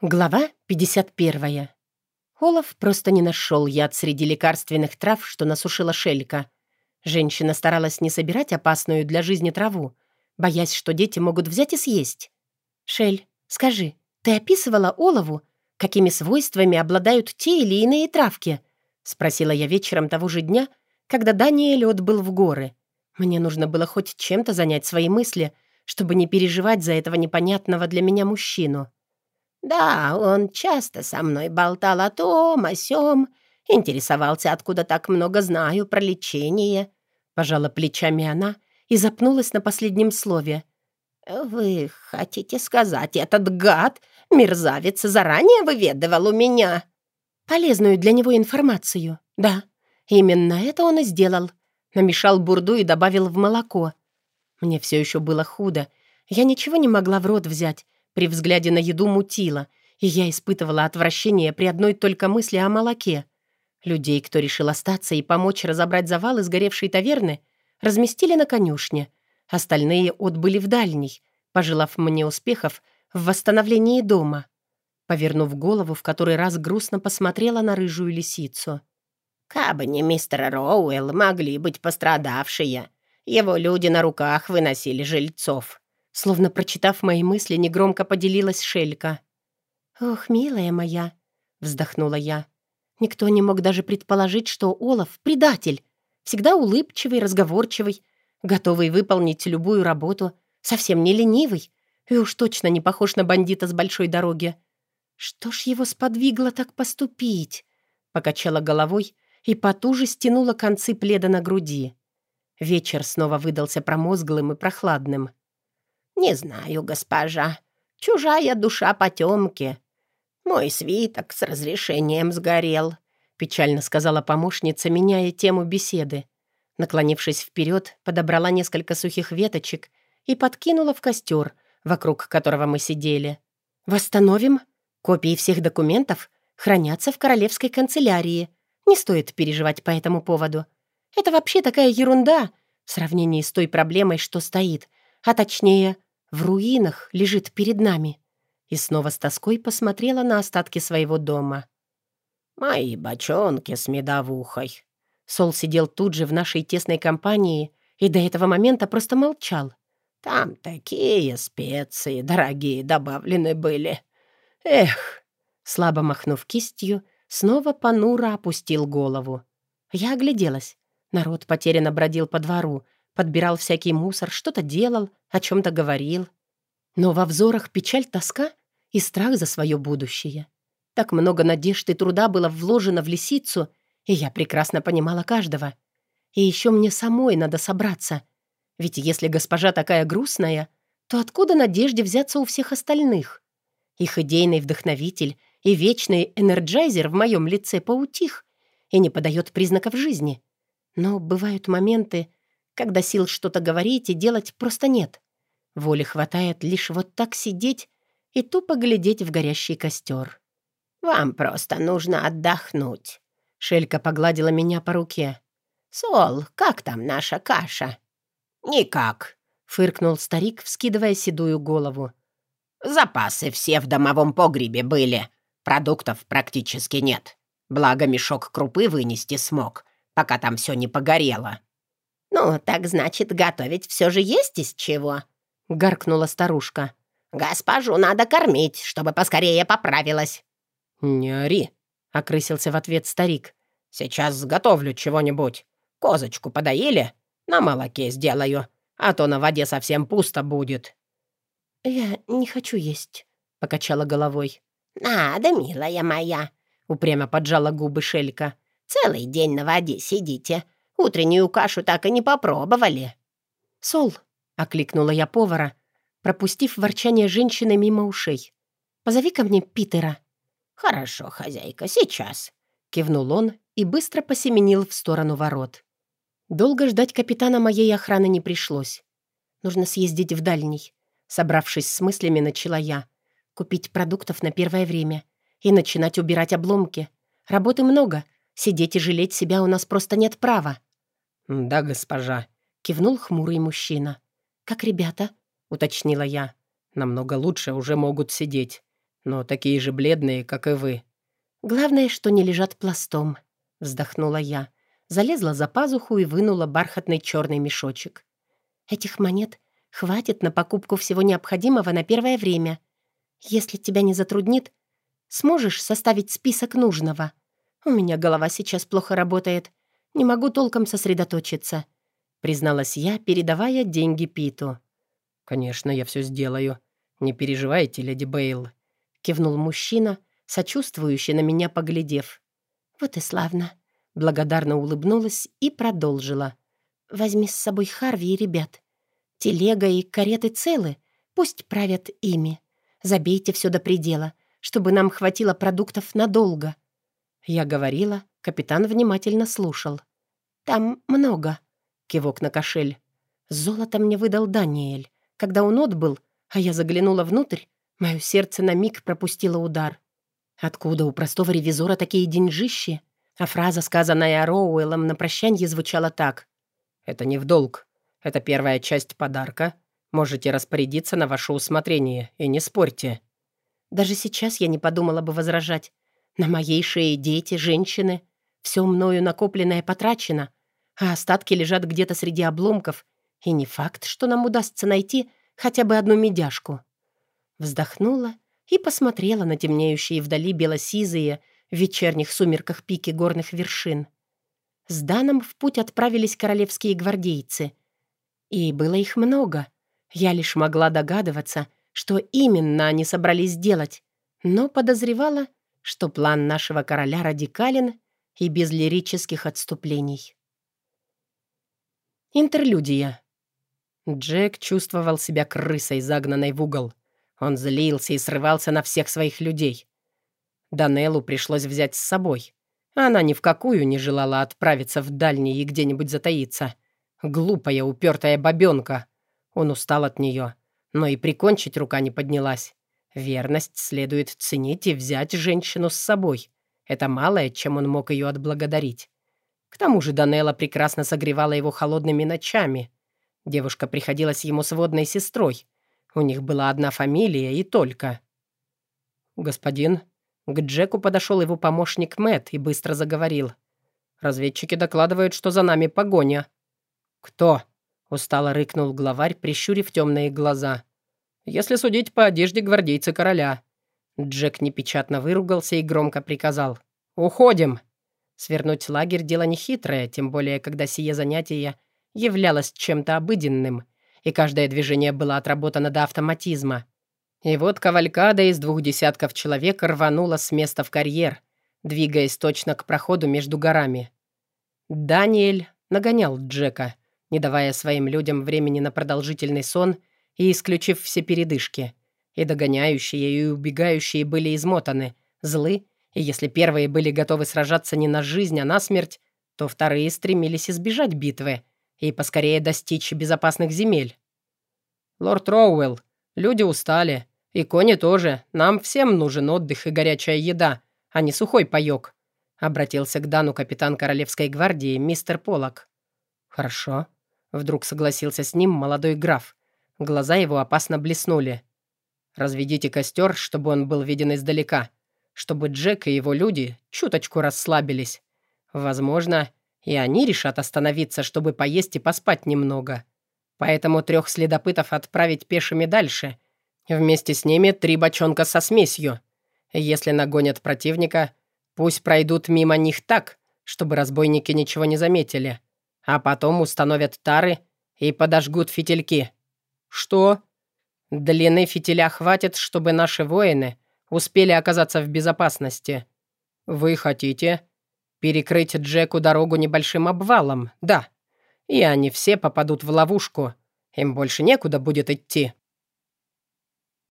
Глава 51. Олаф просто не нашел яд среди лекарственных трав, что насушила Шелька. Женщина старалась не собирать опасную для жизни траву, боясь, что дети могут взять и съесть. «Шель, скажи, ты описывала Олову, какими свойствами обладают те или иные травки?» — спросила я вечером того же дня, когда Даниэль отбыл в горы. Мне нужно было хоть чем-то занять свои мысли, чтобы не переживать за этого непонятного для меня мужчину. «Да, он часто со мной болтал о том, о сём, интересовался, откуда так много знаю про лечение». Пожала плечами она и запнулась на последнем слове. «Вы хотите сказать, этот гад, мерзавец, заранее выведывал у меня?» «Полезную для него информацию, да. Именно это он и сделал. Намешал бурду и добавил в молоко. Мне все еще было худо. Я ничего не могла в рот взять, при взгляде на еду мутило, и я испытывала отвращение при одной только мысли о молоке. Людей, кто решил остаться и помочь разобрать завалы сгоревшей таверны, разместили на конюшне. Остальные отбыли в дальний, пожелав мне успехов в восстановлении дома. Повернув голову, в который раз грустно посмотрела на рыжую лисицу. «Кабы не мистер Роуэлл, могли быть пострадавшие. Его люди на руках выносили жильцов. Словно прочитав мои мысли, негромко поделилась Шелька. «Ох, милая моя!» — вздохнула я. Никто не мог даже предположить, что Олаф — предатель. Всегда улыбчивый, разговорчивый, готовый выполнить любую работу, совсем не ленивый и уж точно не похож на бандита с большой дороги. Что ж его сподвигло так поступить? Покачала головой и потуже стянула концы пледа на груди. Вечер снова выдался промозглым и прохладным. «Не знаю, госпожа. Чужая душа потемки. Мой свиток с разрешением сгорел», — печально сказала помощница, меняя тему беседы. Наклонившись вперед, подобрала несколько сухих веточек и подкинула в костер, вокруг которого мы сидели. «Восстановим? Копии всех документов хранятся в королевской канцелярии. Не стоит переживать по этому поводу. Это вообще такая ерунда в сравнении с той проблемой, что стоит, а точнее, в руинах лежит перед нами. И снова с тоской посмотрела на остатки своего дома. «Мои бочонки с медовухой». Сол сидел тут же в нашей тесной компании и до этого момента просто молчал. «Там такие специи дорогие добавлены были. Эх!» Слабо махнув кистью, снова понуро опустил голову. Я огляделась. Народ потерянно бродил по двору, подбирал всякий мусор, что-то делал, о чем-то говорил. Но во взорах печаль, тоска и страх за свое будущее. Так много надежд и труда было вложено в лисицу, и я прекрасно понимала каждого. И еще мне самой надо собраться. Ведь если госпожа такая грустная, то откуда надежде взяться у всех остальных? Их идейный вдохновитель и вечный энерджайзер в моем лице поутих и не подает признаков жизни. Но бывают моменты, когда сил что-то говорить и делать просто нет. Воли хватает лишь вот так сидеть и тупо глядеть в горящий костер. «Вам просто нужно отдохнуть», — Шелька погладила меня по руке. «Сол, как там наша каша?» «Никак», — фыркнул старик, вскидывая седую голову. «Запасы все в домовом погребе были. Продуктов практически нет. Благо мешок крупы вынести смог, пока там все не погорело. «Ну, так значит, готовить все же есть из чего?» — гаркнула старушка. «Госпожу надо кормить, чтобы поскорее поправилась». «Не ори», — окрысился в ответ старик. «Сейчас сготовлю чего-нибудь. Козочку подоили? На молоке сделаю, а то на воде совсем пусто будет». «Я не хочу есть», — покачала головой. «Надо, милая моя», — упрямо поджала губы Шелька. «Целый день на воде сидите. Утреннюю кашу так и не попробовали». «Сол», — окликнула я повара, пропустив ворчание женщины мимо ушей. «Позови ко мне Питера». «Хорошо, хозяйка, сейчас», — кивнул он и быстро посеменил в сторону ворот. Долго ждать капитана моей охраны не пришлось. Нужно съездить в дальний. Собравшись с мыслями, начала я. Купить продуктов на первое время и начинать убирать обломки. Работы много. Сидеть и жалеть себя у нас просто нет права. «Да, госпожа», — кивнул хмурый мужчина. «Как ребята?» — уточнила я. «Намного лучше уже могут сидеть. но такие же бледные, как и вы». «Главное, что не лежат пластом», — вздохнула я. Залезла за пазуху и вынула бархатный черный мешочек. «Этих монет хватит на покупку всего необходимого на первое время. Если тебя не затруднит, сможешь составить список нужного. У меня голова сейчас плохо работает. Не могу толком сосредоточиться», — призналась я, передавая деньги Питу. «Конечно, я все сделаю. Не переживайте, леди Бейл», — кивнул мужчина, сочувствующий на меня поглядев. «Вот и славно», — благодарно улыбнулась и продолжила. «Возьми с собой Харви и ребят. Телега и кареты целы, пусть правят ими. Забейте все до предела, чтобы нам хватило продуктов надолго». Я говорила, капитан внимательно слушал. «Там много», — кивок на кошель. «Золото мне выдал Даниэль. Когда он отбыл, а я заглянула внутрь, мое сердце на миг пропустило удар. Откуда у простого ревизора такие деньжищи? А фраза, сказанная Роуэллом на прощанье, звучала так. «Это не в долг. Это первая часть подарка. Можете распорядиться на ваше усмотрение, и не спорьте». Даже сейчас я не подумала бы возражать. На моей шее дети, женщины. Все мною накопленное потрачено, а остатки лежат где-то среди обломков, и не факт, что нам удастся найти хотя бы одну медяшку. Вздохнула и посмотрела на темнеющие вдали белосизые в вечерних сумерках пики горных вершин. С Даном в путь отправились королевские гвардейцы. И было их много. Я лишь могла догадываться, что именно они собрались делать, но подозревала, что план нашего короля радикален и без лирических отступлений. Интерлюдия. Джек чувствовал себя крысой, загнанной в угол. Он злился и срывался на всех своих людей. Данеллу пришлось взять с собой. Она ни в какую не желала отправиться в дальний и где-нибудь затаиться. Глупая, упертая бабенка. Он устал от нее, но и прикончить рука не поднялась. Верность следует ценить и взять женщину с собой. Это малое, чем он мог ее отблагодарить. К тому же Данелла прекрасно согревала его холодными ночами. Девушка приходилась ему сводной сестрой. У них была одна фамилия и только. «Господин», к Джеку подошел его помощник Мэт и быстро заговорил. «Разведчики докладывают, что за нами погоня». «Кто?» — устало рыкнул главарь, прищурив темные глаза. «Если судить по одежде гвардейца короля». Джек непечатно выругался и громко приказал. «Уходим!» Свернуть лагерь — дело нехитрое, тем более, когда сие занятие являлось чем-то обыденным, и каждое движение было отработано до автоматизма. И вот кавалькада из двух десятков человек рванула с места в карьер, двигаясь точно к проходу между горами. Даниэль нагонял Джека, не давая своим людям времени на продолжительный сон и исключив все передышки. И догоняющие, и убегающие были измотаны, злы, и если первые были готовы сражаться не на жизнь, а на смерть, то вторые стремились избежать битвы — и поскорее достичь безопасных земель. Лорд Роуэлл, люди устали. И кони тоже. Нам всем нужен отдых и горячая еда, а не сухой паёк», — обратился к Дану капитан Королевской гвардии мистер Полок. «Хорошо», — вдруг согласился с ним молодой граф. Глаза его опасно блеснули. «Разведите костер, чтобы он был виден издалека, чтобы Джек и его люди чуточку расслабились. Возможно, и они решат остановиться, чтобы поесть и поспать немного. Поэтому трех следопытов отправить пешими дальше. Вместе с ними три бочонка со смесью. Если нагонят противника, пусть пройдут мимо них так, чтобы разбойники ничего не заметили. А потом установят тары и подожгут фитильки. Что? Длины фитиля хватит, чтобы наши воины успели оказаться в безопасности. Вы хотите, Перекрыть Джеку дорогу небольшим обвалом, да. И они все попадут в ловушку. Им больше некуда будет идти.